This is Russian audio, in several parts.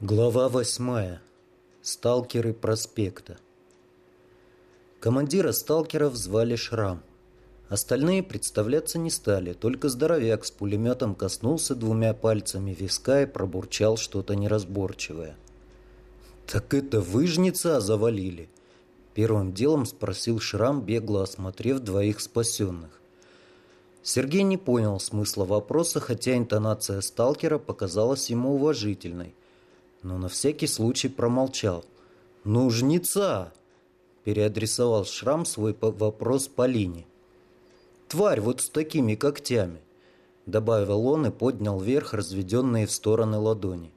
Глава восьмая. Сталкеры проспекта. Командира сталкеров звали Шрам. Остальные представляться не стали, только здоровяк с пулеметом коснулся двумя пальцами виска и пробурчал что-то неразборчивое. «Так это выжница завалили?» Первым делом спросил Шрам, бегло осмотрев двоих спасенных. Сергей не понял смысла вопроса, хотя интонация сталкера показалась ему уважительной – но на всякий случай промолчал. «Ну, жнеца!» – переадресовал Шрам свой вопрос Полине. «Тварь вот с такими когтями!» – добавил он и поднял вверх разведенные в стороны ладони.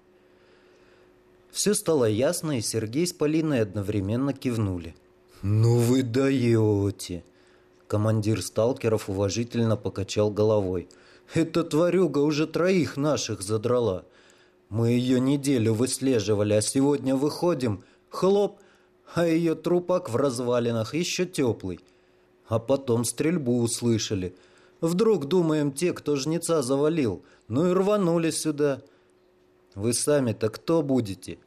Все стало ясно, и Сергей с Полиной одновременно кивнули. «Ну вы даете!» Командир сталкеров уважительно покачал головой. «Эта тварюга уже троих наших задрала. Мы ее неделю выслеживали, а сегодня выходим, хлоп, а ее трупак в развалинах еще теплый. А потом стрельбу услышали. Вдруг, думаем, те, кто жнеца завалил, ну и рванули сюда. Вы сами-то кто будете?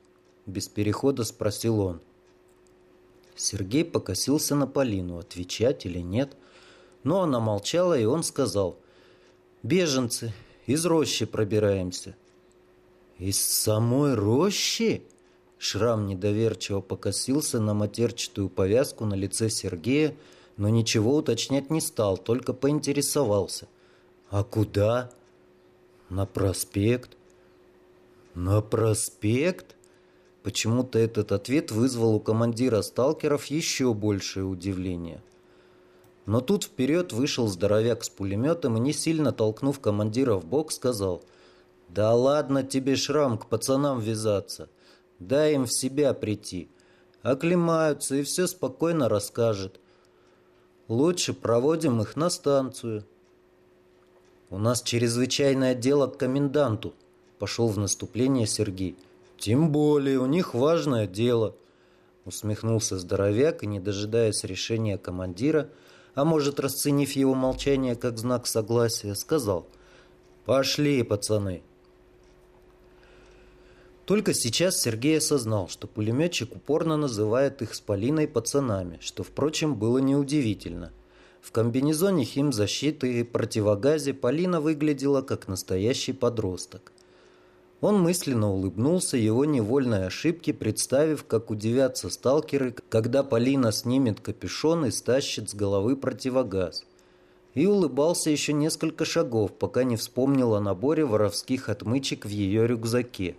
Без перехода спросил он. Сергей покосился на Полину, отвечать или нет. Но она молчала, и он сказал. «Беженцы, из рощи пробираемся». «Из самой рощи?» Шрам недоверчиво покосился на матерчатую повязку на лице Сергея, но ничего уточнять не стал, только поинтересовался. «А куда?» «На проспект». «На проспект?» Почему-то этот ответ вызвал у командира сталкеров еще большее удивление. Но тут вперед вышел здоровяк с пулеметом и, не сильно толкнув командира в бок, сказал – да ладно тебе, Шрам, к пацанам вязаться. Дай им в себя прийти. Оклемаются и все спокойно расскажет. Лучше проводим их на станцию. У нас чрезвычайное дело к коменданту, пошел в наступление Сергей. Тем более, у них важное дело. Усмехнулся здоровяк и, не дожидаясь решения командира, а может, расценив его молчание как знак согласия, сказал «Пошли, пацаны». Только сейчас Сергей осознал, что пулеметчик упорно называет их с Полиной пацанами, что, впрочем, было неудивительно. В комбинезоне химзащиты и противогазе Полина выглядела как настоящий подросток. Он мысленно улыбнулся его невольной ошибке, представив, как удивятся сталкеры, когда Полина снимет капюшон и стащит с головы противогаз. И улыбался еще несколько шагов, пока не вспомнил о наборе воровских отмычек в ее рюкзаке.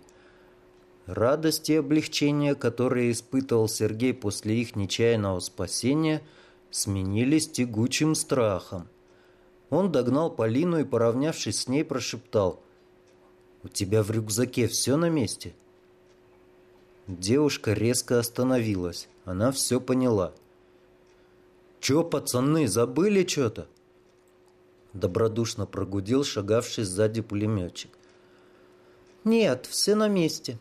Радость и облегчение, которые испытывал Сергей после их нечаянного спасения, сменились тягучим страхом. Он догнал Полину и, поравнявшись с ней, прошептал «У тебя в рюкзаке все на месте?» Девушка резко остановилась. Она все поняла. «Че, пацаны, забыли что-то?» Добродушно прогудел шагавший сзади пулеметчик. «Нет, все на месте»,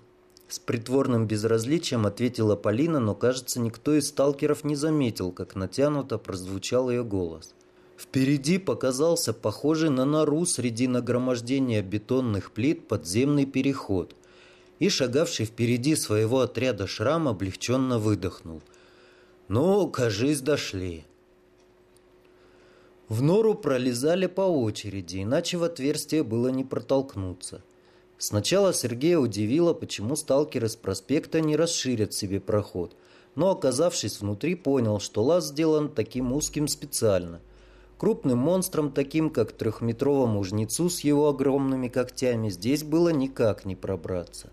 с притворным безразличием ответила Полина, но, кажется, никто из сталкеров не заметил, как натянуто прозвучал ее голос. Впереди показался похожий на нору среди нагромождения бетонных плит подземный переход. И шагавший впереди своего отряда шрам облегченно выдохнул. «Ну, кажись, дошли». В нору пролезали по очереди, иначе в отверстие было не протолкнуться. Сначала Сергея удивило, почему сталкеры с проспекта не расширят себе проход, но, оказавшись внутри, понял, что лаз сделан таким узким специально. Крупным монстром, таким как трехметровому жнецу с его огромными когтями, здесь было никак не пробраться.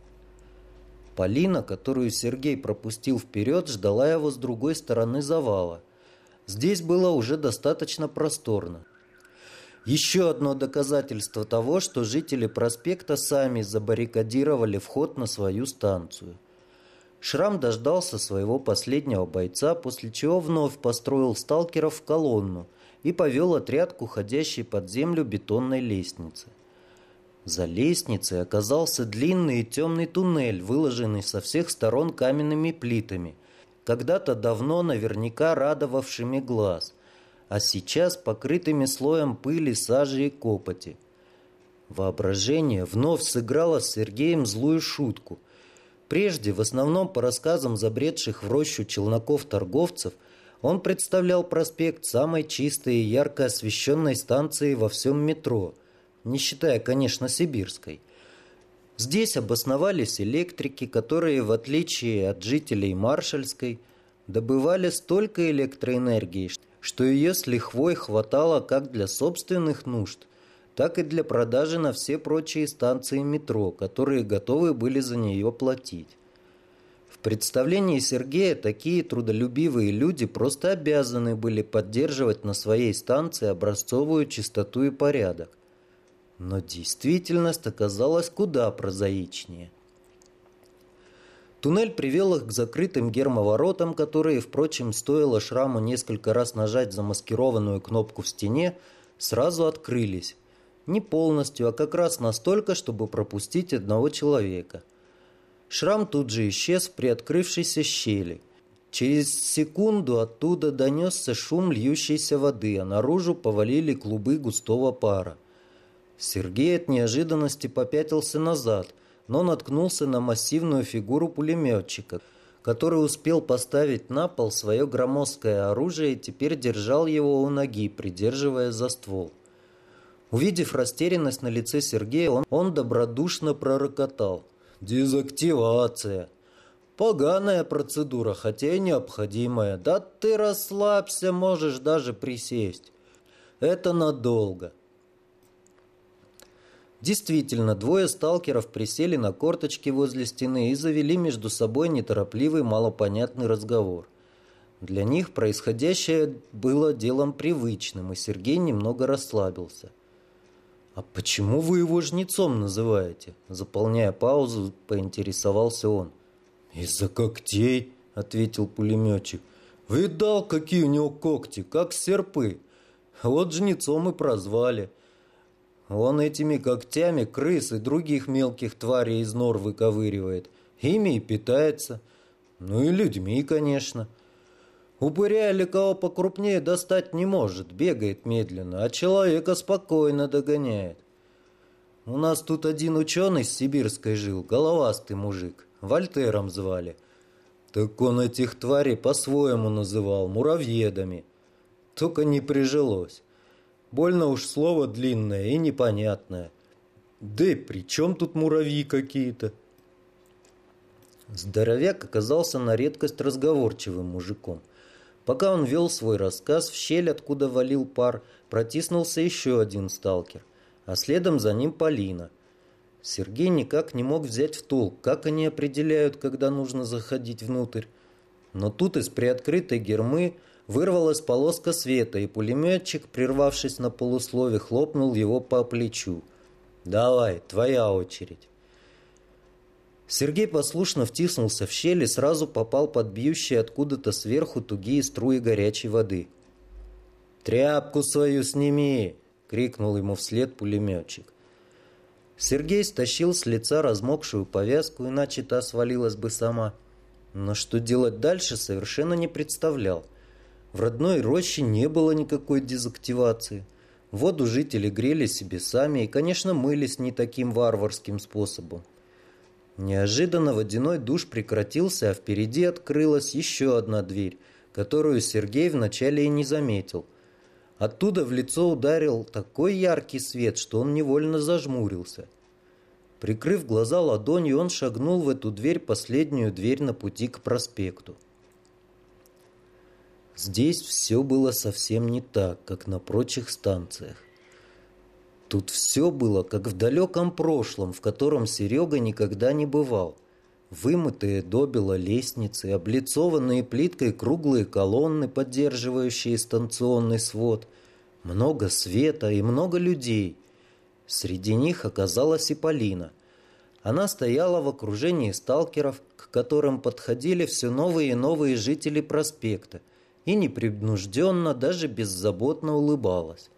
Полина, которую Сергей пропустил вперед, ждала его с другой стороны завала. Здесь было уже достаточно просторно. Еще одно доказательство того, что жители проспекта сами забаррикадировали вход на свою станцию. Шрам дождался своего последнего бойца, после чего вновь построил сталкеров в колонну и повел отряд к уходящей под землю бетонной лестнице. За лестницей оказался длинный и темный туннель, выложенный со всех сторон каменными плитами, когда-то давно наверняка радовавшими глаз – а сейчас покрытыми слоем пыли, сажи и копоти. Воображение вновь сыграло с Сергеем злую шутку. прежде, в основном по рассказам забредших в рощу челноков-торговцев, он представлял проспект самой чистой и ярко освещенной станции во всем метро, не считая, конечно, сибирской. Здесь обосновались электрики, которые, в отличие от жителей Маршальской, добывали столько электроэнергии, что ее с лихвой хватало как для собственных нужд, так и для продажи на все прочие станции метро, которые готовы были за нее платить. В представлении Сергея такие трудолюбивые люди просто обязаны были поддерживать на своей станции образцовую чистоту и порядок. Но действительность оказалась куда прозаичнее. Туннель привел их к закрытым гермоворотам, которые, впрочем, стоило шраму несколько раз нажать замаскированную кнопку в стене, сразу открылись. Не полностью, а как раз настолько, чтобы пропустить одного человека. Шрам тут же исчез в приоткрывшейся щели. Через секунду оттуда донесся шум льющейся воды, а наружу повалили клубы густого пара. Сергей от неожиданности попятился назад, но наткнулся на массивную фигуру пулеметчика, который успел поставить на пол свое громоздкое оружие и теперь держал его у ноги, придерживая за ствол. Увидев растерянность на лице Сергея, он, он добродушно пророкотал. «Дезактивация!» «Поганая процедура, хотя и необходимая. Да ты расслабься, можешь даже присесть. Это надолго». Действительно, двое сталкеров присели на корточки возле стены и завели между собой неторопливый, малопонятный разговор. Для них происходящее было делом привычным, и Сергей немного расслабился. «А почему вы его жнецом называете?» Заполняя паузу, поинтересовался он. «Из-за когтей», — ответил пулеметчик. «Видал, какие у него когти, как серпы. Вот жнецом и прозвали». Он этими когтями крыс и других мелких тварей из нор выковыривает. Ими и питается. Ну и людьми, конечно. Упыря или кого покрупнее достать не может, бегает медленно, а человека спокойно догоняет. У нас тут один ученый с Сибирской жил, головастый мужик, Вольтером звали. Так он этих тварей по-своему называл, муравьедами. Только не прижилось. Больно уж слово длинное и непонятное. Да и при чем тут муравьи какие-то? Здоровяк оказался на редкость разговорчивым мужиком. Пока он вел свой рассказ, в щель, откуда валил пар, протиснулся еще один сталкер, а следом за ним Полина. Сергей никак не мог взять в толк, как они определяют, когда нужно заходить внутрь. Но тут из приоткрытой гермы Вырвалась полоска света, и пулеметчик, прервавшись на полуслове, хлопнул его по плечу. «Давай, твоя очередь». Сергей послушно втиснулся в щель и сразу попал под бьющие откуда-то сверху тугие струи горячей воды. «Тряпку свою сними!» — крикнул ему вслед пулеметчик. Сергей стащил с лица размокшую повязку, иначе та свалилась бы сама. Но что делать дальше, совершенно не представлял. В родной роще не было никакой дезактивации. Воду жители грели себе сами и, конечно, мылись не таким варварским способом. Неожиданно водяной душ прекратился, а впереди открылась еще одна дверь, которую Сергей вначале и не заметил. Оттуда в лицо ударил такой яркий свет, что он невольно зажмурился. Прикрыв глаза ладонью, он шагнул в эту дверь, последнюю дверь на пути к проспекту. Здесь все было совсем не так, как на прочих станциях. Тут все было, как в далеком прошлом, в котором Серега никогда не бывал. Вымытые добело лестницы, облицованные плиткой круглые колонны, поддерживающие станционный свод, много света и много людей. Среди них оказалась и Полина. Она стояла в окружении сталкеров, к которым подходили все новые и новые жители проспекта – и непринужденно, даже беззаботно улыбалась.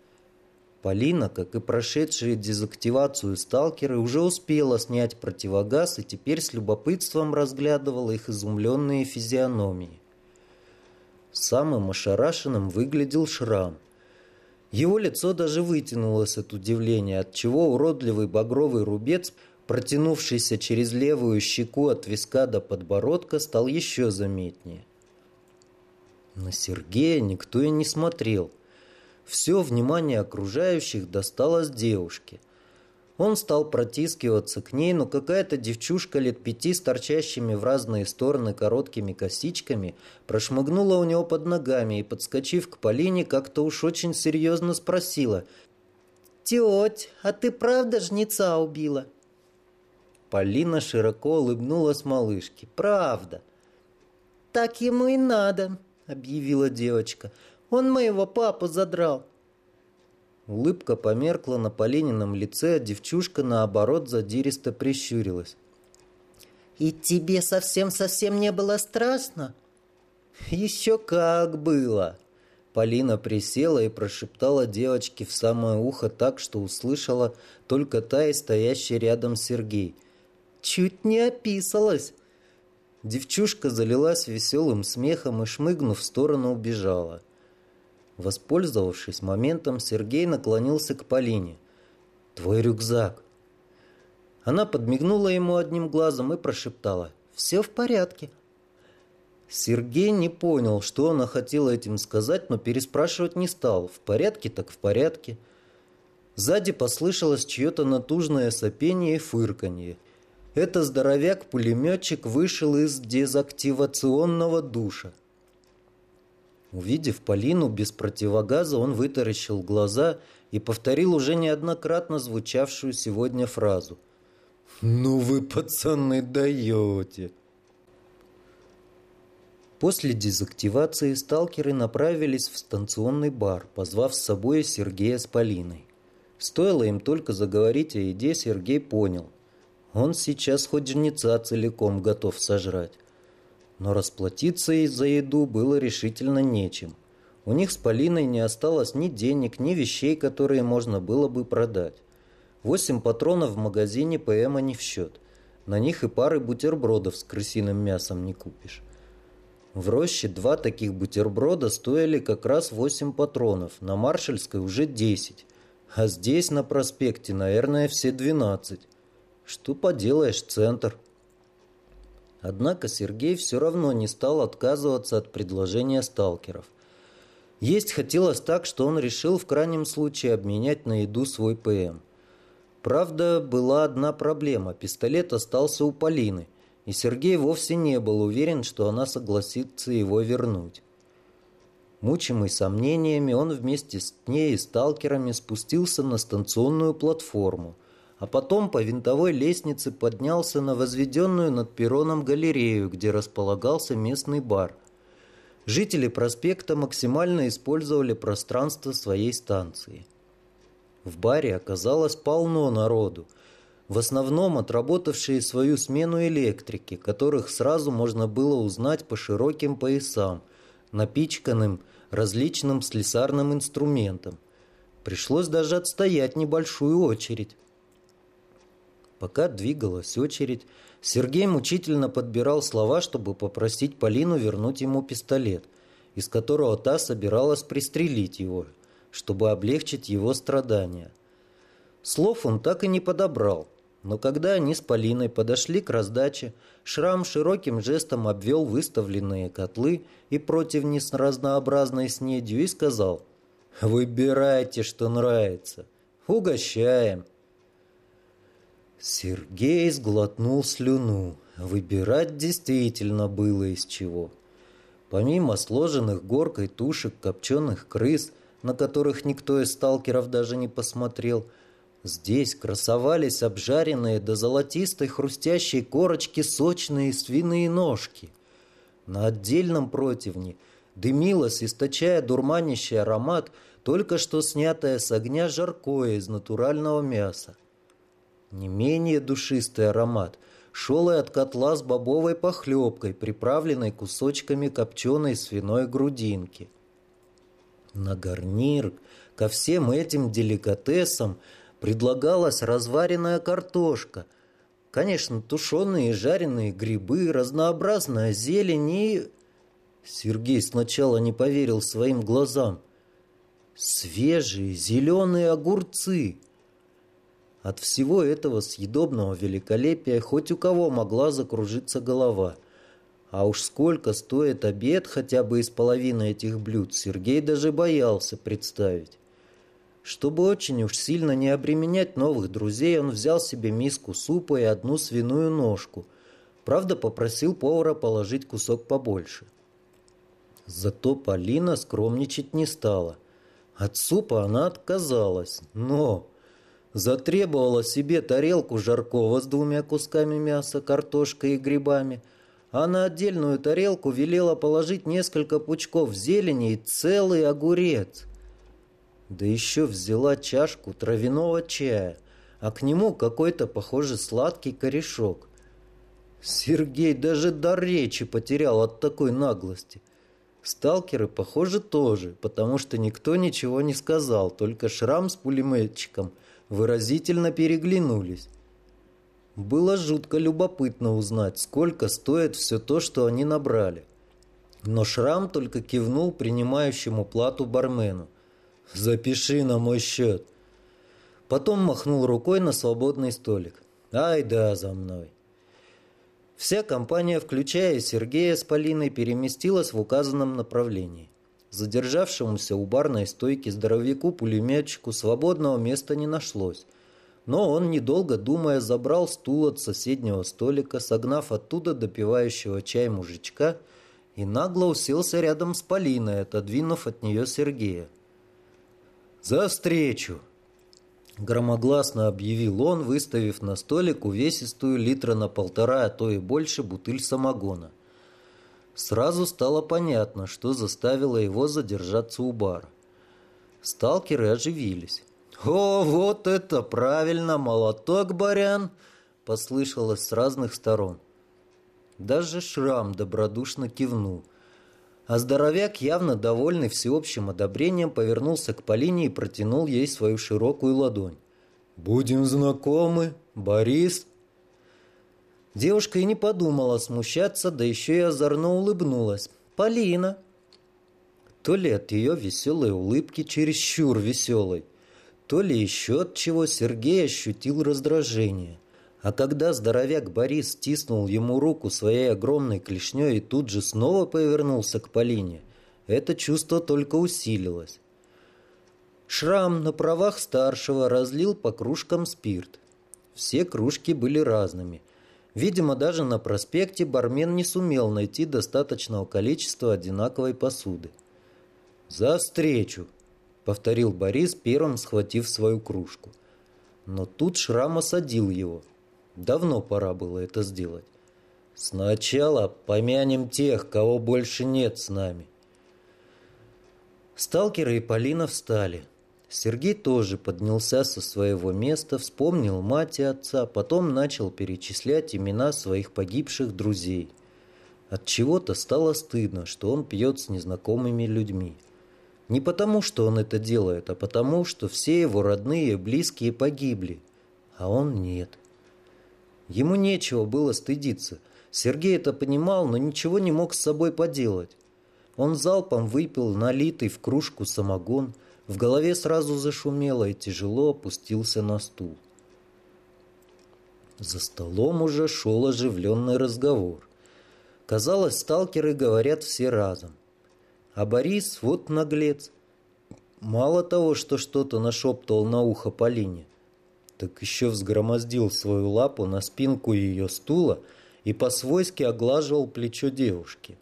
Полина, как и прошедшие дезактивацию сталкеры, уже успела снять противогаз и теперь с любопытством разглядывала их изумленные физиономии. Самым ошарашенным выглядел шрам. Его лицо даже вытянулось от удивления, отчего уродливый багровый рубец протянувшийся через левую щеку от виска до подбородка, стал еще заметнее. На Сергея никто и не смотрел. Все внимание окружающих досталось девушке. Он стал протискиваться к ней, но какая-то девчушка лет пяти с торчащими в разные стороны короткими косичками прошмыгнула у него под ногами и, подскочив к Полине, как-то уж очень серьезно спросила. «Теть, а ты правда жнеца убила?» Полина широко улыбнулась малышке. «Правда». «Так ему и надо», — объявила девочка. «Он моего папу задрал». Улыбка померкла на Полинином лице, а девчушка, наоборот, задиристо прищурилась. «И тебе совсем-совсем не было страшно?» «Еще как было!» Полина присела и прошептала девочке в самое ухо так, что услышала только та и стоящий рядом Сергей. Чуть не описалась. Девчушка залилась веселым смехом и, шмыгнув в сторону, убежала. Воспользовавшись моментом, Сергей наклонился к Полине. «Твой рюкзак». Она подмигнула ему одним глазом и прошептала. «Все в порядке». Сергей не понял, что она хотела этим сказать, но переспрашивать не стал. В порядке так в порядке. Сзади послышалось чье-то натужное сопение и фырканье. Это здоровяк-пулеметчик вышел из дезактивационного душа. Увидев Полину без противогаза, он вытаращил глаза и повторил уже неоднократно звучавшую сегодня фразу. «Ну вы, пацаны, даете!» После дезактивации сталкеры направились в станционный бар, позвав с собой Сергея с Полиной. Стоило им только заговорить о еде, Сергей понял. Он сейчас хоть жнеца целиком готов сожрать. Но расплатиться за еду было решительно нечем. У них с Полиной не осталось ни денег, ни вещей, которые можно было бы продать. Восемь патронов в магазине ПМа не в счет. На них и пары бутербродов с крысиным мясом не купишь. В роще два таких бутерброда стоили как раз восемь патронов, на Маршальской уже десять, а здесь на проспекте, наверное, все двенадцать. Что поделаешь, центр. Однако Сергей все равно не стал отказываться от предложения сталкеров. Есть хотелось так, что он решил в крайнем случае обменять на еду свой ПМ. Правда, была одна проблема. Пистолет остался у Полины, и Сергей вовсе не был уверен, что она согласится его вернуть. Мучимый сомнениями, он вместе с ней и сталкерами спустился на станционную платформу – а потом по винтовой лестнице поднялся на возведенную над перроном галерею, где располагался местный бар. Жители проспекта максимально использовали пространство своей станции. В баре оказалось полно народу, в основном отработавшие свою смену электрики, которых сразу можно было узнать по широким поясам, напичканным различным слесарным инструментом. Пришлось даже отстоять небольшую очередь. Пока двигалась очередь, Сергей мучительно подбирал слова, чтобы попросить Полину вернуть ему пистолет, из которого та собиралась пристрелить его, чтобы облегчить его страдания. Слов он так и не подобрал, но когда они с Полиной подошли к раздаче, Шрам широким жестом обвел выставленные котлы и противни с разнообразной снедью и сказал «Выбирайте, что нравится. Угощаем». Сергей сглотнул слюну. Выбирать действительно было из чего. Помимо сложенных горкой тушек копченых крыс, на которых никто из сталкеров даже не посмотрел, здесь красовались обжаренные до золотистой хрустящей корочки сочные свиные ножки. На отдельном противне дымилось, источая дурманящий аромат, только что снятое с огня жаркое из натурального мяса. Не менее душистый аромат шел и от котла с бобовой похлебкой, приправленной кусочками копченой свиной грудинки. На гарнир ко всем этим деликатесам предлагалась разваренная картошка, конечно, тушеные и жареные грибы, разнообразная зелень и... Сергей сначала не поверил своим глазам. Свежие зеленые огурцы — От всего этого съедобного великолепия хоть у кого могла закружиться голова. А уж сколько стоит обед хотя бы из половины этих блюд, Сергей даже боялся представить. Чтобы очень уж сильно не обременять новых друзей, он взял себе миску супа и одну свиную ножку. Правда, попросил повара положить кусок побольше. Зато Полина скромничать не стала. От супа она отказалась, но затребовала себе тарелку жаркого с двумя кусками мяса, картошкой и грибами, а на отдельную тарелку велела положить несколько пучков зелени и целый огурец. Да еще взяла чашку травяного чая, а к нему какой-то, похоже, сладкий корешок. Сергей даже дар речи потерял от такой наглости – Сталкеры, похоже, тоже, потому что никто ничего не сказал, только Шрам с пулеметчиком выразительно переглянулись. Было жутко любопытно узнать, сколько стоит все то, что они набрали. Но Шрам только кивнул принимающему плату бармену. «Запиши на мой счет». Потом махнул рукой на свободный столик. «Ай да, за мной». Вся компания, включая Сергея с Полиной, переместилась в указанном направлении. Задержавшемуся у барной стойки здоровяку-пулеметчику свободного места не нашлось. Но он, недолго думая, забрал стул от соседнего столика, согнав оттуда допивающего чай мужичка, и нагло уселся рядом с Полиной, отодвинув от нее Сергея. «За встречу!» Громогласно объявил он, выставив на столик увесистую литра на полтора, а то и больше бутыль самогона. Сразу стало понятно, что заставило его задержаться у бара. Сталкеры оживились. «О, вот это правильно! Молоток, барян!» Послышалось с разных сторон. Даже Шрам добродушно кивнул. А здоровяк, явно довольный всеобщим одобрением, повернулся к Полине и протянул ей свою широкую ладонь. «Будем знакомы, Борис?» Девушка и не подумала смущаться, да еще и озорно улыбнулась. «Полина!» То ли от ее веселой улыбки чересчур веселой, то ли еще от чего Сергей ощутил раздражение. А когда здоровяк Борис стиснул ему руку своей огромной клешней и тут же снова повернулся к Полине, это чувство только усилилось. Шрам на правах старшего разлил по кружкам спирт. Все кружки были разными. Видимо, даже на проспекте бармен не сумел найти достаточного количества одинаковой посуды. «За встречу!» — повторил Борис, первым схватив свою кружку. Но тут Шрам осадил его — Давно пора было это сделать. Сначала помянем тех, кого больше нет с нами. Сталкеры и Полина встали. Сергей тоже поднялся со своего места, вспомнил мать и отца, потом начал перечислять имена своих погибших друзей. От чего-то стало стыдно, что он пьет с незнакомыми людьми. Не потому, что он это делает, а потому, что все его родные и близкие погибли, а он нет. Ему нечего было стыдиться. Сергей это понимал, но ничего не мог с собой поделать. Он залпом выпил налитый в кружку самогон, в голове сразу зашумело и тяжело опустился на стул. За столом уже шел оживленный разговор. Казалось, сталкеры говорят все разом. А Борис, вот наглец. Мало того, что что-то нашептывал на ухо Полине, так еще взгромоздил свою лапу на спинку ее стула и по-свойски оглаживал плечо девушки.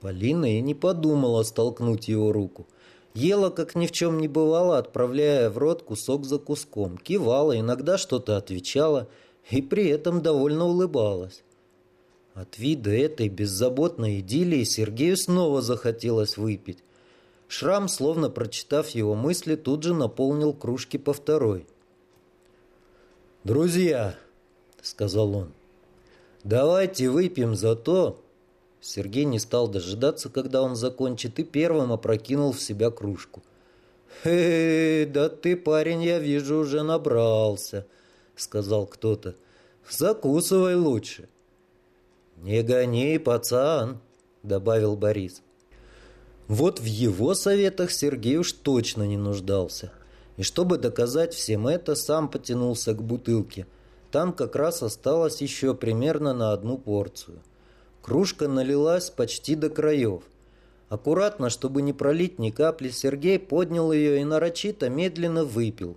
Полина и не подумала столкнуть его руку. Ела, как ни в чем не бывало, отправляя в рот кусок за куском, кивала, иногда что-то отвечала и при этом довольно улыбалась. От вида этой беззаботной идиллии Сергею снова захотелось выпить. Шрам, словно прочитав его мысли, тут же наполнил кружки по второй. «Друзья», — сказал он, — «давайте выпьем за то...» Сергей не стал дожидаться, когда он закончит, и первым опрокинул в себя кружку. «Эй, да ты, парень, я вижу, уже набрался», — сказал кто-то. «Закусывай лучше». «Не гони, пацан», — добавил Борис. Вот в его советах Сергей уж точно не нуждался. И чтобы доказать всем это, сам потянулся к бутылке. Там как раз осталось еще примерно на одну порцию. Кружка налилась почти до краев. Аккуратно, чтобы не пролить ни капли, Сергей поднял ее и нарочито медленно выпил.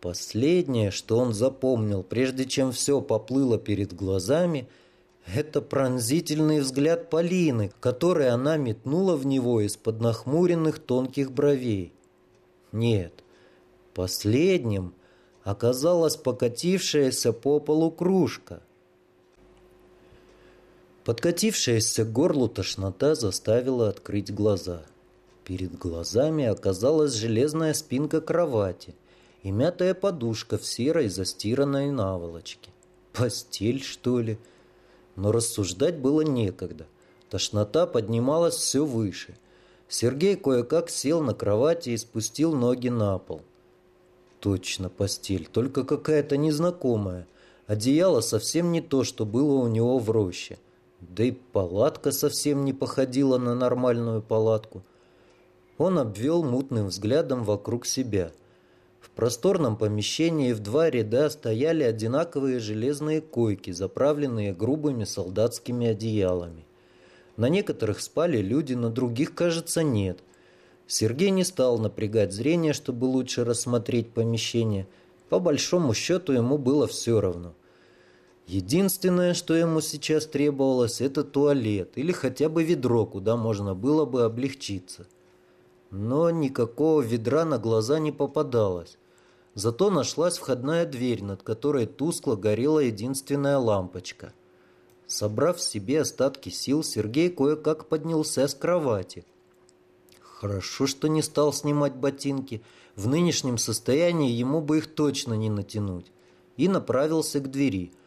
Последнее, что он запомнил, прежде чем все поплыло перед глазами, это пронзительный взгляд Полины, который она метнула в него из-под нахмуренных тонких бровей. Нет, последним оказалась покатившаяся по полу кружка – Подкатившаяся к горлу тошнота заставила открыть глаза. Перед глазами оказалась железная спинка кровати и мятая подушка в серой застиранной наволочке. Постель, что ли? Но рассуждать было некогда. Тошнота поднималась все выше. Сергей кое-как сел на кровати и спустил ноги на пол. Точно постель, только какая-то незнакомая. Одеяло совсем не то, что было у него в роще. Да и палатка совсем не походила на нормальную палатку. Он обвел мутным взглядом вокруг себя. В просторном помещении в два ряда стояли одинаковые железные койки, заправленные грубыми солдатскими одеялами. На некоторых спали люди, на других, кажется, нет. Сергей не стал напрягать зрение, чтобы лучше рассмотреть помещение. По большому счету ему было все равно – Единственное, что ему сейчас требовалось, это туалет или хотя бы ведро, куда можно было бы облегчиться. Но никакого ведра на глаза не попадалось. Зато нашлась входная дверь, над которой тускло горела единственная лампочка. Собрав в себе остатки сил, Сергей кое-как поднялся с кровати. Хорошо, что не стал снимать ботинки. В нынешнем состоянии ему бы их точно не натянуть. И направился к двери –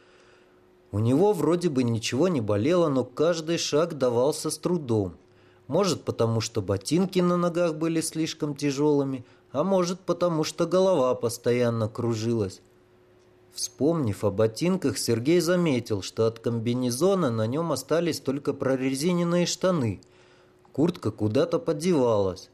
у него вроде бы ничего не болело, но каждый шаг давался с трудом. Может, потому что ботинки на ногах были слишком тяжелыми, а может, потому что голова постоянно кружилась. Вспомнив о ботинках, Сергей заметил, что от комбинезона на нем остались только прорезиненные штаны. Куртка куда-то подевалась.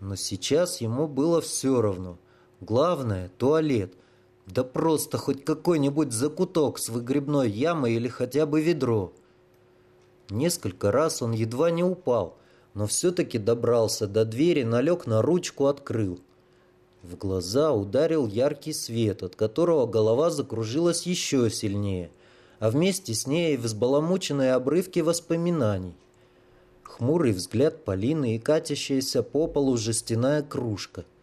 Но сейчас ему было все равно. Главное – туалет – да просто хоть какой-нибудь закуток с выгребной ямой или хотя бы ведро. Несколько раз он едва не упал, но все-таки добрался до двери, налег на ручку, открыл. В глаза ударил яркий свет, от которого голова закружилась еще сильнее, а вместе с ней взбаламученные обрывки воспоминаний. Хмурый взгляд Полины и катящаяся по полу жестяная кружка –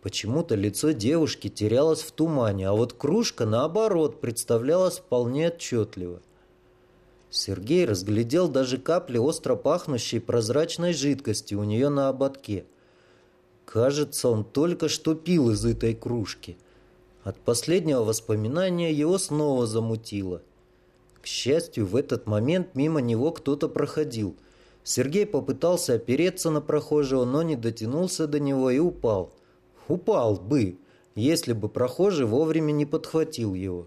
Почему-то лицо девушки терялось в тумане, а вот кружка, наоборот, представлялась вполне отчетливо. Сергей разглядел даже капли остро пахнущей прозрачной жидкости у нее на ободке. Кажется, он только что пил из этой кружки. От последнего воспоминания его снова замутило. К счастью, в этот момент мимо него кто-то проходил. Сергей попытался опереться на прохожего, но не дотянулся до него и упал. Упал бы, если бы прохожий вовремя не подхватил его.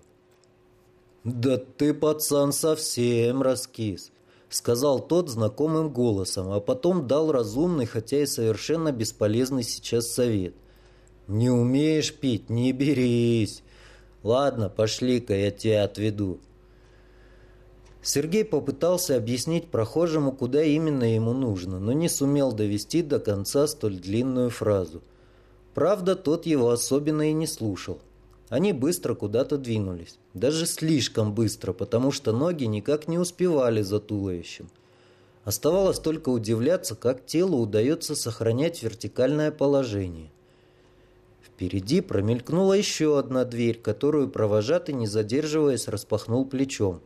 «Да ты, пацан, совсем раскис», — сказал тот знакомым голосом, а потом дал разумный, хотя и совершенно бесполезный сейчас совет. «Не умеешь пить, не берись. Ладно, пошли-ка, я тебя отведу». Сергей попытался объяснить прохожему, куда именно ему нужно, но не сумел довести до конца столь длинную фразу. Правда, тот его особенно и не слушал. Они быстро куда-то двинулись. Даже слишком быстро, потому что ноги никак не успевали за туловищем. Оставалось только удивляться, как телу удается сохранять вертикальное положение. Впереди промелькнула еще одна дверь, которую провожатый, не задерживаясь, распахнул плечом.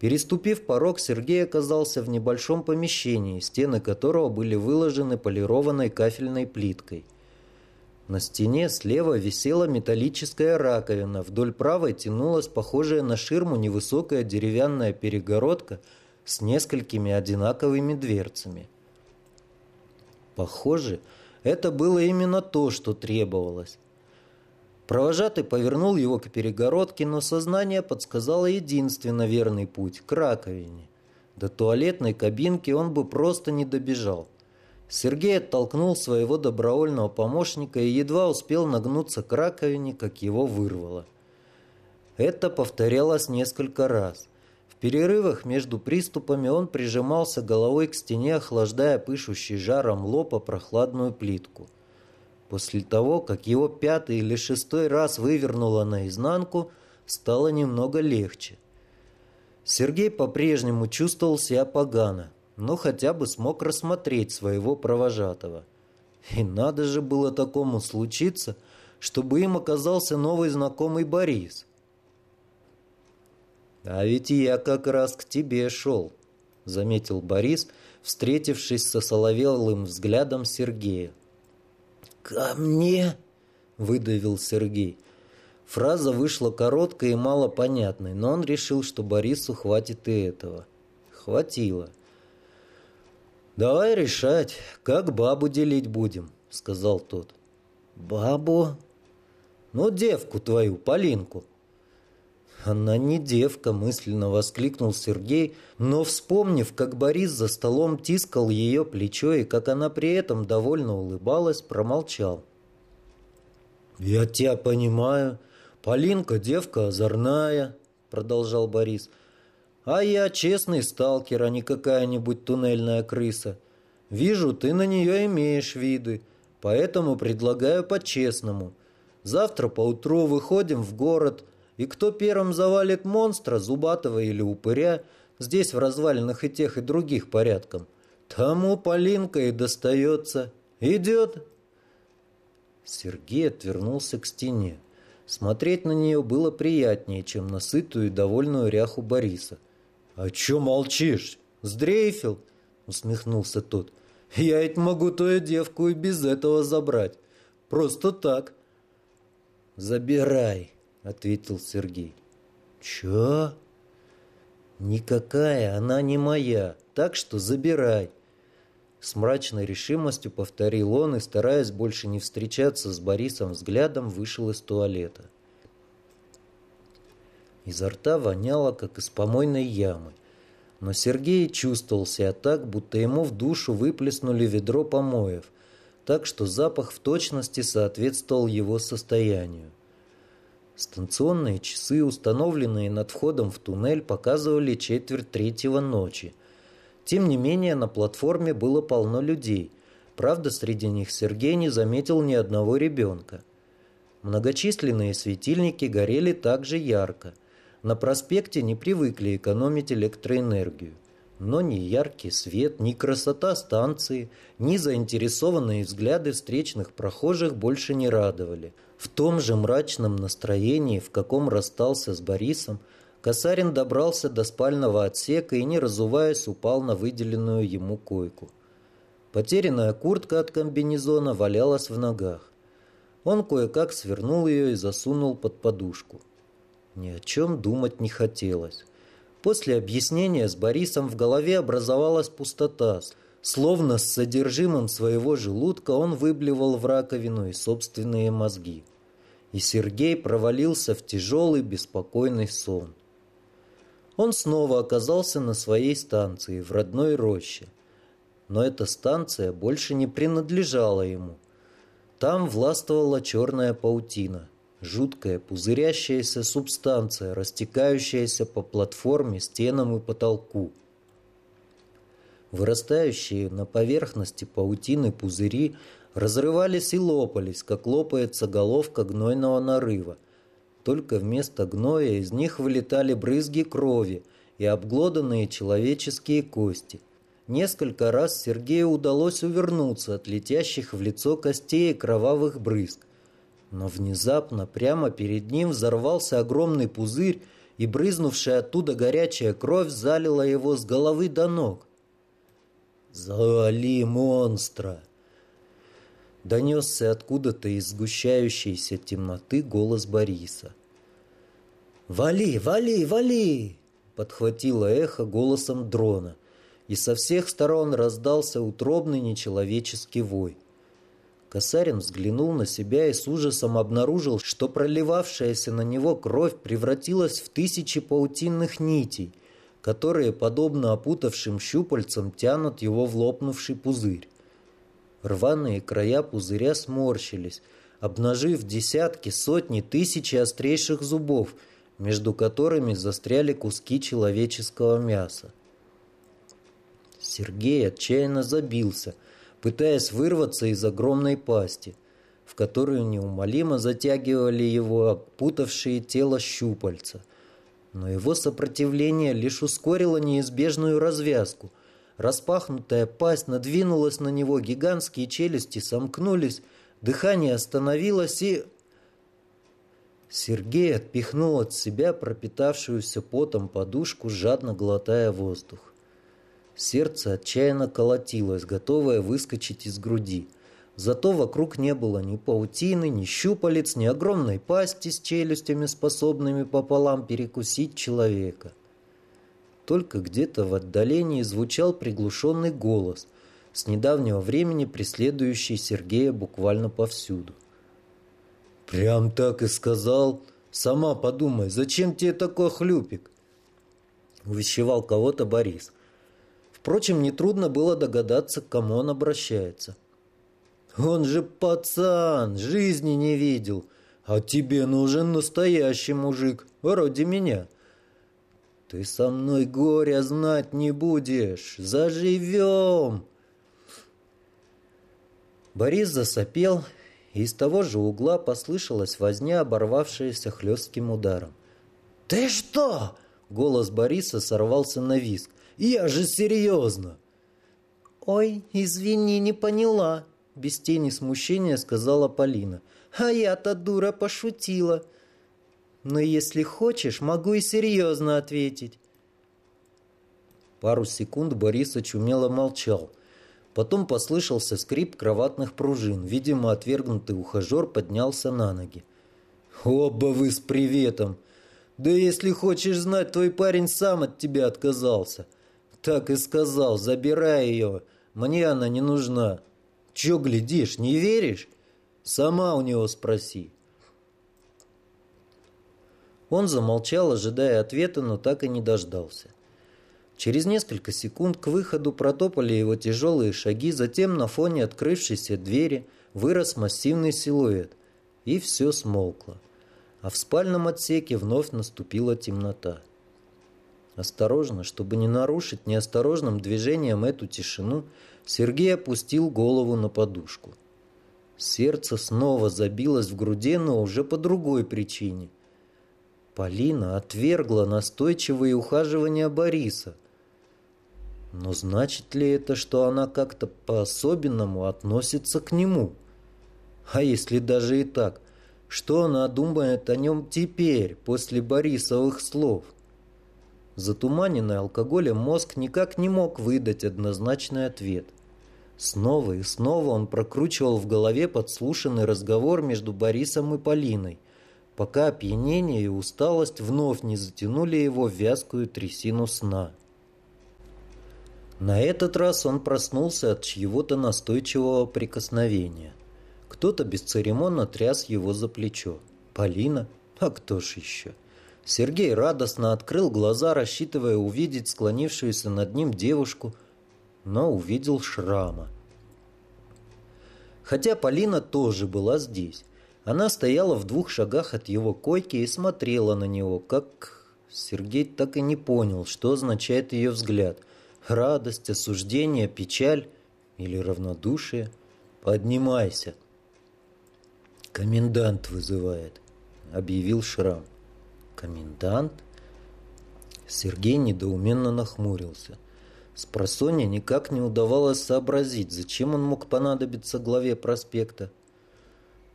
Переступив порог, Сергей оказался в небольшом помещении, стены которого были выложены полированной кафельной плиткой. На стене слева висела металлическая раковина, вдоль правой тянулась похожая на ширму невысокая деревянная перегородка с несколькими одинаковыми дверцами. Похоже, это было именно то, что требовалось. Провожатый повернул его к перегородке, но сознание подсказало единственно верный путь – к раковине. До туалетной кабинки он бы просто не добежал. Сергей оттолкнул своего добровольного помощника и едва успел нагнуться к раковине, как его вырвало. Это повторялось несколько раз. В перерывах между приступами он прижимался головой к стене, охлаждая пышущий жаром лопа прохладную плитку. После того, как его пятый или шестой раз вывернуло наизнанку, стало немного легче. Сергей по-прежнему чувствовал себя погано, но хотя бы смог рассмотреть своего провожатого. И надо же было такому случиться, чтобы им оказался новый знакомый Борис. «А ведь я как раз к тебе шел», — заметил Борис, встретившись со соловелым взглядом Сергея. «Ко мне?» — выдавил Сергей. Фраза вышла короткой и малопонятной, но он решил, что Борису хватит и этого. Хватило. «Давай решать, как бабу делить будем», — сказал тот. «Бабу?» «Ну, девку твою, Полинку». «Она не девка», — мысленно воскликнул Сергей, но, вспомнив, как Борис за столом тискал ее плечо и как она при этом довольно улыбалась, промолчал. «Я тебя понимаю. Полинка девка озорная», — продолжал Борис. «А я честный сталкер, а не какая-нибудь туннельная крыса. Вижу, ты на нее имеешь виды, поэтому предлагаю по-честному. Завтра поутру выходим в город» И кто первым завалит монстра, зубатого или упыря, здесь в развалинах и тех, и других порядком, тому Полинка и достается. Идет?» Сергей отвернулся к стене. Смотреть на нее было приятнее, чем на сытую и довольную ряху Бориса. «А че молчишь? Сдрейфил?» — усмехнулся тот. «Я ведь могу твою девку и без этого забрать. Просто так». «Забирай», ответил Сергей. Чё? Никакая она не моя, так что забирай. С мрачной решимостью повторил он и, стараясь больше не встречаться с Борисом взглядом, вышел из туалета. Изо рта воняло, как из помойной ямы. Но Сергей чувствовал себя так, будто ему в душу выплеснули ведро помоев, так что запах в точности соответствовал его состоянию. Станционные часы, установленные над входом в туннель, показывали четверть третьего ночи. Тем не менее, на платформе было полно людей. Правда, среди них Сергей не заметил ни одного ребенка. Многочисленные светильники горели также ярко. На проспекте не привыкли экономить электроэнергию. Но ни яркий свет, ни красота станции, ни заинтересованные взгляды встречных прохожих больше не радовали – в том же мрачном настроении, в каком расстался с Борисом, Касарин добрался до спального отсека и, не разуваясь, упал на выделенную ему койку. Потерянная куртка от комбинезона валялась в ногах. Он кое-как свернул ее и засунул под подушку. Ни о чем думать не хотелось. После объяснения с Борисом в голове образовалась пустота, словно с содержимым своего желудка он выблевал в раковину и собственные мозги и Сергей провалился в тяжелый беспокойный сон. Он снова оказался на своей станции, в родной роще. Но эта станция больше не принадлежала ему. Там властвовала черная паутина, жуткая пузырящаяся субстанция, растекающаяся по платформе, стенам и потолку. Вырастающие на поверхности паутины пузыри разрывались и лопались, как лопается головка гнойного нарыва. Только вместо гноя из них вылетали брызги крови и обглоданные человеческие кости. Несколько раз Сергею удалось увернуться от летящих в лицо костей и кровавых брызг. Но внезапно прямо перед ним взорвался огромный пузырь, и брызнувшая оттуда горячая кровь залила его с головы до ног. «Завали монстра!» донесся откуда-то из сгущающейся темноты голос Бориса. «Вали, вали, вали!» — подхватило эхо голосом дрона, и со всех сторон раздался утробный нечеловеческий вой. Косарин взглянул на себя и с ужасом обнаружил, что проливавшаяся на него кровь превратилась в тысячи паутинных нитей, которые, подобно опутавшим щупальцам, тянут его в лопнувший пузырь. Рваные края пузыря сморщились, обнажив десятки, сотни, тысячи острейших зубов, между которыми застряли куски человеческого мяса. Сергей отчаянно забился, пытаясь вырваться из огромной пасти, в которую неумолимо затягивали его опутавшие тело щупальца. Но его сопротивление лишь ускорило неизбежную развязку. Распахнутая пасть надвинулась на него, гигантские челюсти сомкнулись, дыхание остановилось и... Сергей отпихнул от себя пропитавшуюся потом подушку, жадно глотая воздух. Сердце отчаянно колотилось, готовое выскочить из груди. Зато вокруг не было ни паутины, ни щупалец, ни огромной пасти с челюстями, способными пополам перекусить человека. Только где-то в отдалении звучал приглушенный голос, с недавнего времени преследующий Сергея буквально повсюду. «Прям так и сказал. Сама подумай, зачем тебе такой хлюпик?» Увещевал кого-то Борис – Впрочем, нетрудно было догадаться, к кому он обращается. «Он же пацан, жизни не видел, а тебе нужен настоящий мужик, вроде меня». «Ты со мной горя знать не будешь, заживем!» Борис засопел, и из того же угла послышалась возня, оборвавшаяся хлестким ударом. «Ты что?» — голос Бориса сорвался на виск. Я же серьезно!» «Ой, извини, не поняла!» Без тени смущения сказала Полина. «А я-то дура пошутила!» «Но если хочешь, могу и серьезно ответить!» Пару секунд Борис очумело молчал. Потом послышался скрип кроватных пружин. Видимо, отвергнутый ухажер поднялся на ноги. «Оба вы с приветом! Да если хочешь знать, твой парень сам от тебя отказался. Так и сказал, забирай ее. Мне она не нужна. Че глядишь, не веришь? Сама у него спроси. Он замолчал, ожидая ответа, но так и не дождался. Через несколько секунд к выходу протопали его тяжелые шаги, затем на фоне открывшейся двери вырос массивный силуэт, и все смолкло. А в спальном отсеке вновь наступила темнота. Осторожно, чтобы не нарушить неосторожным движением эту тишину, Сергей опустил голову на подушку. Сердце снова забилось в груди, но уже по другой причине. Полина отвергла настойчивые ухаживания Бориса. Но значит ли это, что она как-то по-особенному относится к нему? А если даже и так, что она думает о нем теперь, после Борисовых слов? Затуманенный алкоголем мозг никак не мог выдать однозначный ответ. Снова и снова он прокручивал в голове подслушанный разговор между Борисом и Полиной, пока опьянение и усталость вновь не затянули его в вязкую трясину сна. На этот раз он проснулся от чьего-то настойчивого прикосновения. Кто-то бесцеремонно тряс его за плечо. Полина? А кто ж еще? Сергей радостно открыл глаза, рассчитывая увидеть склонившуюся над ним девушку, но увидел шрама. Хотя Полина тоже была здесь. Она стояла в двух шагах от его койки и смотрела на него, как... Сергей так и не понял, что означает ее взгляд. Радость, осуждение, печаль или равнодушие. «Поднимайся!» «Комендант вызывает», — объявил Шрам. Комендант? Сергей недоуменно нахмурился. С просонья никак не удавалось сообразить, зачем он мог понадобиться главе проспекта.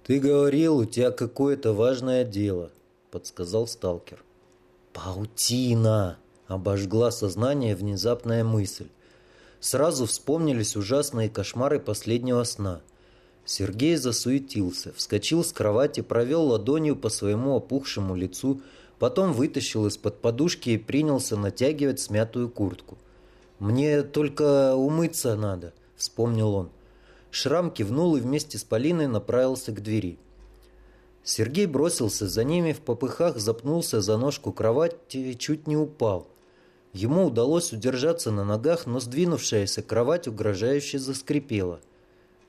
«Ты говорил, у тебя какое-то важное дело», — подсказал сталкер. «Паутина!» — обожгла сознание внезапная мысль. Сразу вспомнились ужасные кошмары последнего сна. Сергей засуетился, вскочил с кровати, провел ладонью по своему опухшему лицу, Потом вытащил из-под подушки и принялся натягивать смятую куртку. «Мне только умыться надо», — вспомнил он. Шрам кивнул и вместе с Полиной направился к двери. Сергей бросился за ними, в попыхах запнулся за ножку кровати и чуть не упал. Ему удалось удержаться на ногах, но сдвинувшаяся кровать угрожающе заскрипела.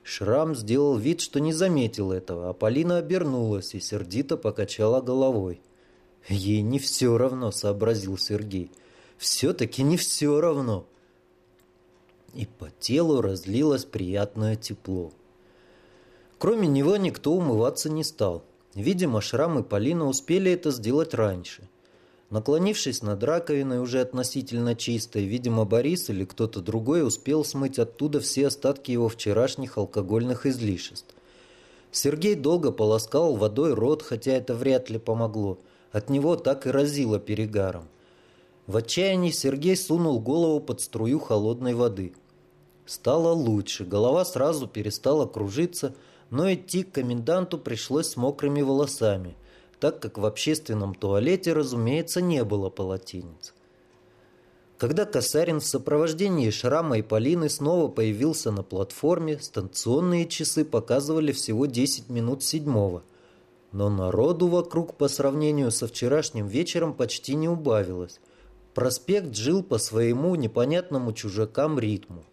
Шрам сделал вид, что не заметил этого, а Полина обернулась и сердито покачала головой. «Ей не все равно», — сообразил Сергей. «Все-таки не все равно». И по телу разлилось приятное тепло. Кроме него никто умываться не стал. Видимо, Шрам и Полина успели это сделать раньше. Наклонившись над раковиной, уже относительно чистой, видимо, Борис или кто-то другой успел смыть оттуда все остатки его вчерашних алкогольных излишеств. Сергей долго полоскал водой рот, хотя это вряд ли помогло. От него так и разило перегаром. В отчаянии Сергей сунул голову под струю холодной воды. Стало лучше, голова сразу перестала кружиться, но идти к коменданту пришлось с мокрыми волосами так как в общественном туалете, разумеется, не было полотенец. Когда Касарин в сопровождении Шрама и Полины снова появился на платформе, станционные часы показывали всего 10 минут седьмого. Но народу вокруг по сравнению со вчерашним вечером почти не убавилось. Проспект жил по своему непонятному чужакам ритму.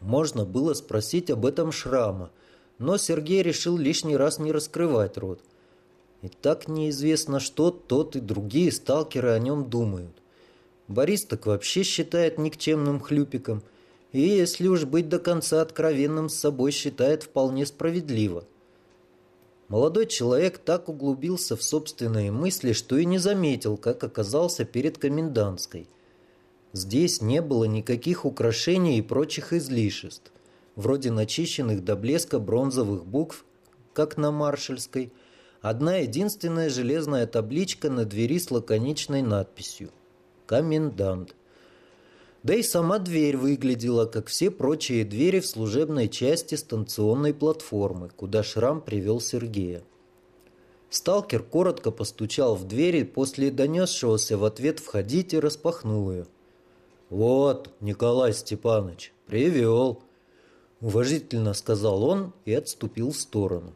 Можно было спросить об этом Шрама, но Сергей решил лишний раз не раскрывать рот. И так неизвестно, что тот и другие сталкеры о нем думают. Борис так вообще считает никчемным хлюпиком, и, если уж быть до конца откровенным с собой, считает вполне справедливо. Молодой человек так углубился в собственные мысли, что и не заметил, как оказался перед комендантской. Здесь не было никаких украшений и прочих излишеств, вроде начищенных до блеска бронзовых букв, как на маршальской, одна единственная железная табличка на двери с лаконичной надписью «Комендант». Да и сама дверь выглядела, как все прочие двери в служебной части станционной платформы, куда Шрам привел Сергея. Сталкер коротко постучал в дверь после донесшегося в ответ «Входите» распахнул ее. «Вот, Николай Степанович, привел!» Уважительно сказал он и отступил в сторону.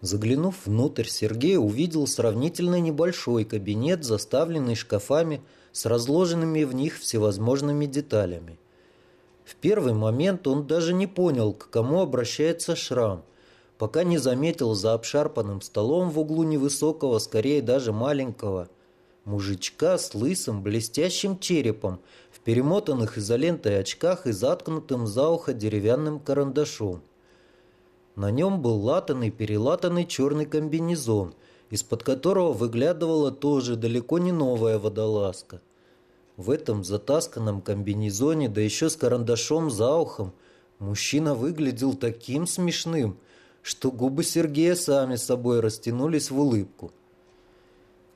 Заглянув внутрь, Сергей увидел сравнительно небольшой кабинет, заставленный шкафами с разложенными в них всевозможными деталями. В первый момент он даже не понял, к кому обращается шрам, пока не заметил за обшарпанным столом в углу невысокого, скорее даже маленького, мужичка с лысым блестящим черепом, в перемотанных изолентой очках и заткнутым за ухо деревянным карандашом. На нем был латанный-перелатанный черный комбинезон, из-под которого выглядывала тоже далеко не новая водолазка. В этом затасканном комбинезоне, да еще с карандашом за ухом, мужчина выглядел таким смешным, что губы Сергея сами собой растянулись в улыбку.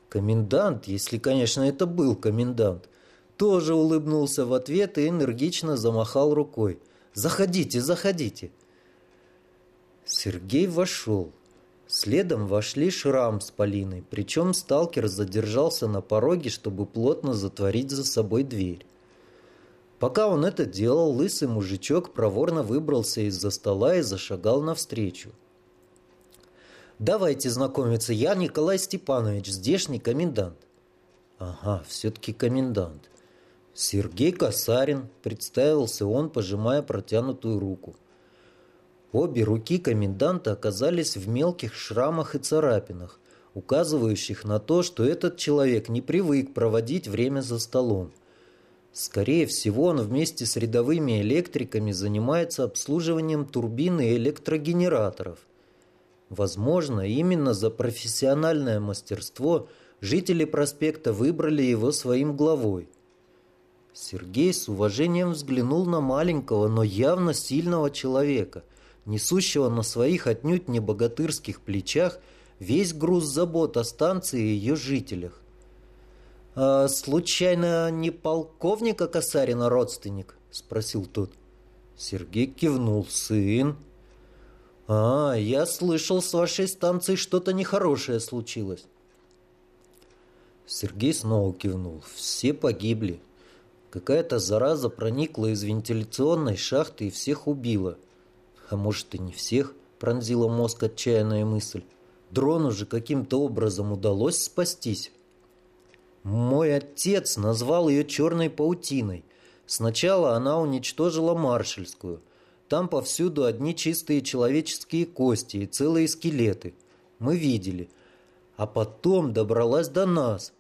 Комендант, если, конечно, это был комендант, тоже улыбнулся в ответ и энергично замахал рукой. «Заходите, заходите!» Сергей вошел. Следом вошли Шрам с Полиной, причем сталкер задержался на пороге, чтобы плотно затворить за собой дверь. Пока он это делал, лысый мужичок проворно выбрался из-за стола и зашагал навстречу. «Давайте знакомиться, я Николай Степанович, здешний комендант». «Ага, все-таки комендант». «Сергей Касарин», — представился он, пожимая протянутую руку. Обе руки коменданта оказались в мелких шрамах и царапинах, указывающих на то, что этот человек не привык проводить время за столом. Скорее всего, он вместе с рядовыми электриками занимается обслуживанием турбин и электрогенераторов. Возможно, именно за профессиональное мастерство жители проспекта выбрали его своим главой. Сергей с уважением взглянул на маленького, но явно сильного человека, несущего на своих отнюдь не богатырских плечах весь груз забот о станции и ее жителях. «А, «Случайно не полковника Касарина родственник?» – спросил тот. Сергей кивнул. «Сын?» «А, я слышал, с вашей станцией что-то нехорошее случилось». Сергей снова кивнул. «Все погибли. Какая-то зараза проникла из вентиляционной шахты и всех убила а может и не всех, пронзила мозг отчаянная мысль. Дрону же каким-то образом удалось спастись. Мой отец назвал ее черной паутиной. Сначала она уничтожила маршальскую. там повсюду одни чистые человеческие кости и целые скелеты. Мы видели. А потом добралась до нас.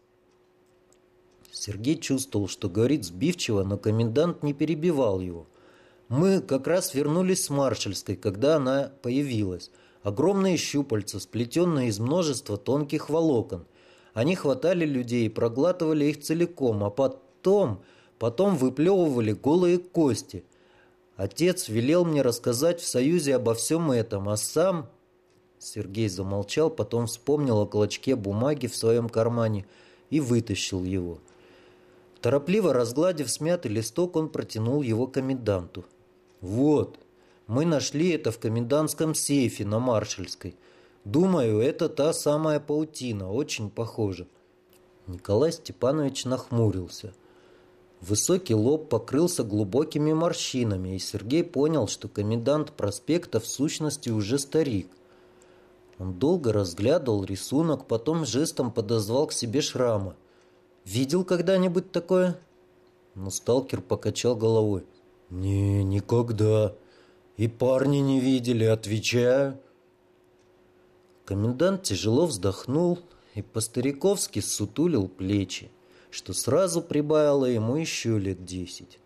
Сергей чувствовал, что говорит сбивчиво, но комендант не перебивал его. Мы как раз вернулись с Маршальской, когда она появилась. Огромные щупальца, сплетенные из множества тонких волокон. Они хватали людей и проглатывали их целиком, а потом, потом выплевывали голые кости. Отец велел мне рассказать в Союзе обо всем этом, а сам... Сергей замолчал, потом вспомнил о клочке бумаги в своем кармане и вытащил его. Торопливо разгладив смятый листок, он протянул его коменданту. «Вот, мы нашли это в комендантском сейфе на Маршальской. Думаю, это та самая паутина, очень похожа». Николай Степанович нахмурился. Высокий лоб покрылся глубокими морщинами, и Сергей понял, что комендант проспекта в сущности уже старик. Он долго разглядывал рисунок, потом жестом подозвал к себе шрама. «Видел когда-нибудь такое?» Но сталкер покачал головой. «Не, никогда. И парни не видели, отвечаю». Комендант тяжело вздохнул и по-стариковски сутулил плечи, что сразу прибавило ему еще лет десять.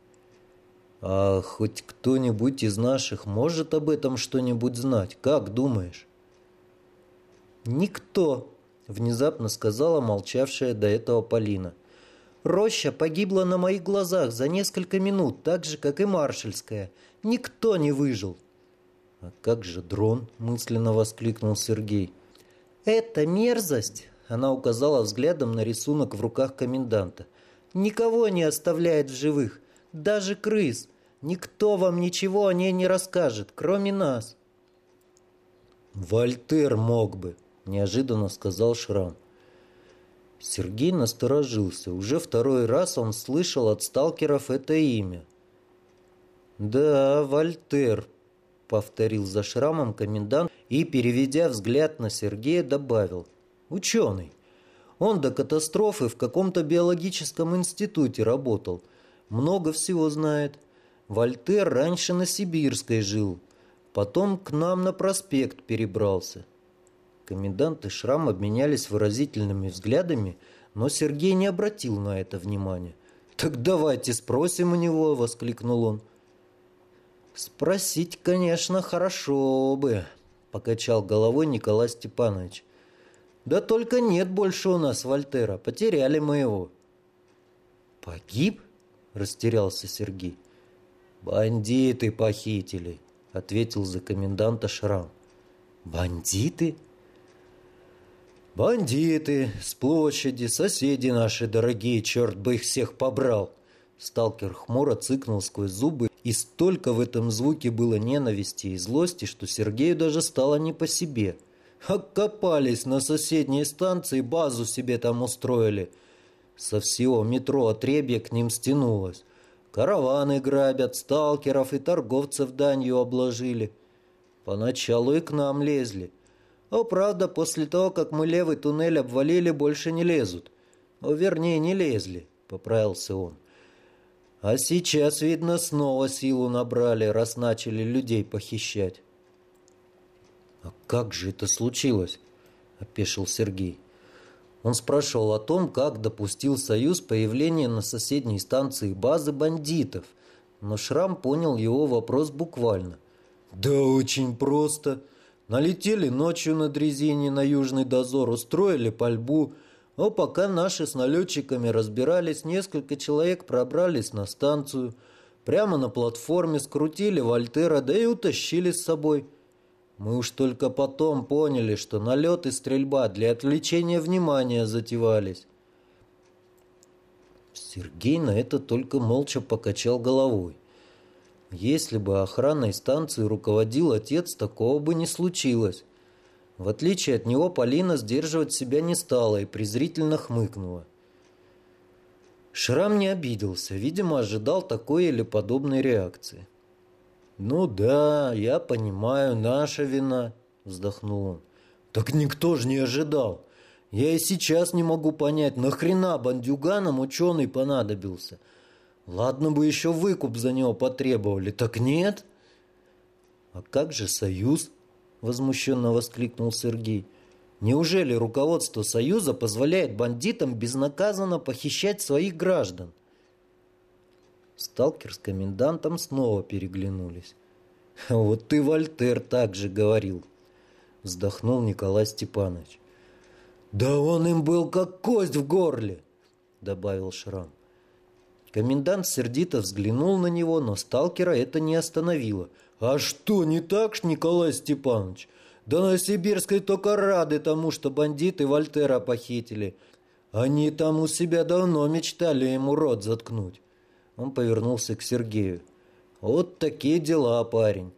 «А хоть кто-нибудь из наших может об этом что-нибудь знать? Как думаешь?» «Никто», — внезапно сказала молчавшая до этого Полина. «Роща погибла на моих глазах за несколько минут, так же, как и Маршальская. Никто не выжил». «А как же дрон?» — мысленно воскликнул Сергей. «Это мерзость!» — она указала взглядом на рисунок в руках коменданта. «Никого не оставляет в живых, даже крыс. Никто вам ничего о ней не расскажет, кроме нас». «Вольтер мог бы», неожиданно сказал Шрам. Сергей насторожился. Уже второй раз он слышал от сталкеров это имя. «Да, Вольтер», — повторил за Шрамом комендант и, переведя взгляд на Сергея, добавил. «Ученый. Он до катастрофы в каком-то биологическом институте работал. Много всего знает. Вольтер раньше на Сибирской жил. Потом к нам на проспект перебрался. Комендант и Шрам обменялись выразительными взглядами, но Сергей не обратил на это внимания. «Так давайте спросим у него», — воскликнул он. «Спросить, конечно, хорошо бы», — покачал головой Николай Степанович. «Да только нет больше у нас Вольтера, потеряли мы его». «Погиб?» — растерялся Сергей. «Бандиты похитили», — ответил за коменданта Шрам. «Бандиты?» «Бандиты с площади, соседи наши дорогие, черт бы их всех побрал!» Сталкер хмуро цыкнул сквозь зубы, и столько в этом звуке было ненависти и злости, что Сергею даже стало не по себе. Окопались на соседней станции, базу себе там устроили. Со всего метро отребья к ним стянулось. Караваны грабят, сталкеров и торговцев данью обложили. Поначалу и к нам лезли. О, правда, после того, как мы левый туннель обвалили, больше не лезут. О, вернее, не лезли, поправился он. А сейчас, видно, снова силу набрали, раз начали людей похищать. «А как же это случилось?» – опешил Сергей. Он спрашивал о том, как допустил Союз появление на соседней станции базы бандитов, но Шрам понял его вопрос буквально. «Да очень просто», Налетели ночью на дрезине на южный дозор, устроили пальбу. А пока наши с налетчиками разбирались, несколько человек пробрались на станцию. Прямо на платформе скрутили Вольтера, да и утащили с собой. Мы уж только потом поняли, что налет и стрельба для отвлечения внимания затевались. Сергей на это только молча покачал головой. Если бы охранной станцией руководил отец, такого бы не случилось. В отличие от него, Полина сдерживать себя не стала и презрительно хмыкнула. Шрам не обиделся, видимо, ожидал такой или подобной реакции. «Ну да, я понимаю, наша вина», — вздохнул он. «Так никто же не ожидал. Я и сейчас не могу понять, нахрена бандюганам ученый понадобился. Ладно бы еще выкуп за него потребовали, так нет. «А как же союз?» – возмущенно воскликнул Сергей. «Неужели руководство союза позволяет бандитам безнаказанно похищать своих граждан?» Сталкер с комендантом снова переглянулись. «Вот ты, Вольтер, так же говорил», – вздохнул Николай Степанович. «Да он им был как кость в горле», – добавил Шрам. Комендант сердито взглянул на него, но сталкера это не остановило – «А что, не так, Николай Степанович? Да на Сибирской только рады тому, что бандиты Вольтера похитили. Они там у себя давно мечтали ему рот заткнуть». Он повернулся к Сергею. «Вот такие дела, парень».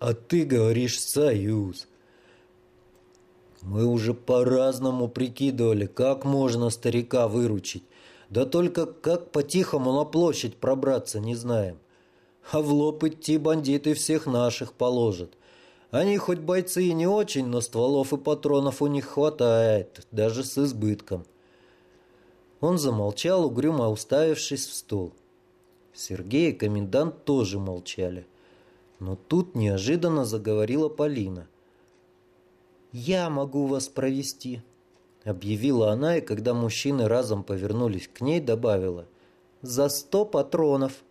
«А ты говоришь союз». Мы уже по-разному прикидывали, как можно старика выручить. Да только как по-тихому на площадь пробраться, не знаем. А в лоб идти бандиты всех наших положат. Они хоть бойцы и не очень, но стволов и патронов у них хватает, даже с избытком. Он замолчал, угрюмо уставившись в стол. Сергей и комендант тоже молчали. Но тут неожиданно заговорила Полина. «Я могу вас провести», — объявила она, и когда мужчины разом повернулись к ней, добавила. «За сто патронов».